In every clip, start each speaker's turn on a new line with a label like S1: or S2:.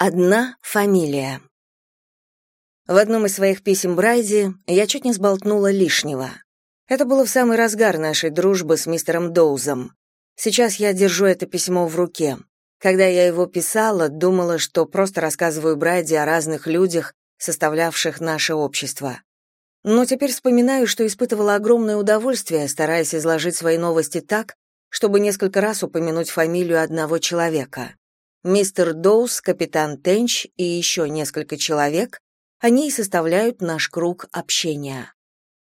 S1: Одна фамилия. В одном из своих писем Брайди я чуть не сболтнула лишнего. Это было в самый разгар нашей дружбы с мистером Доузом. Сейчас я держу это письмо в руке. Когда я его писала, думала, что просто рассказываю Брайди о разных людях, составлявших наше общество. Но теперь вспоминаю, что испытывала огромное удовольствие, стараясь изложить свои новости так, чтобы несколько раз упомянуть фамилию одного человека. Мистер Доус, капитан Тенч и еще несколько человек, они и составляют наш круг общения.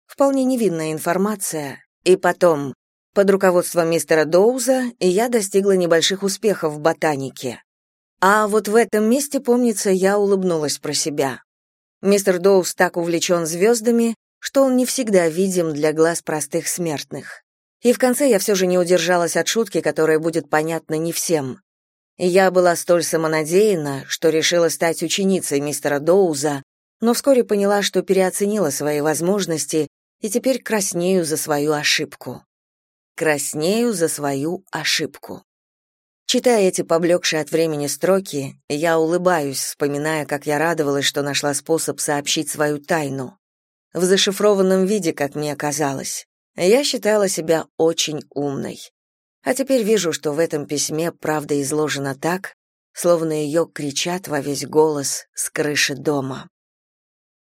S1: Вполне невинная информация. И потом, под руководством мистера Доуза я достигла небольших успехов в ботанике. А вот в этом месте, помнится, я улыбнулась про себя. Мистер Доуз так увлечен звездами, что он не всегда видим для глаз простых смертных. И в конце я все же не удержалась от шутки, которая будет понятна не всем. Я была столь самонадеянна, что решила стать ученицей мистера Доуза, но вскоре поняла, что переоценила свои возможности и теперь краснею за свою ошибку. Краснею за свою ошибку. Читая эти поблекшие от времени строки, я улыбаюсь, вспоминая, как я радовалась, что нашла способ сообщить свою тайну. В зашифрованном виде, как мне казалось. Я считала себя очень умной. А теперь вижу, что в этом письме правда изложена так, словно ее кричат во весь голос с крыши дома.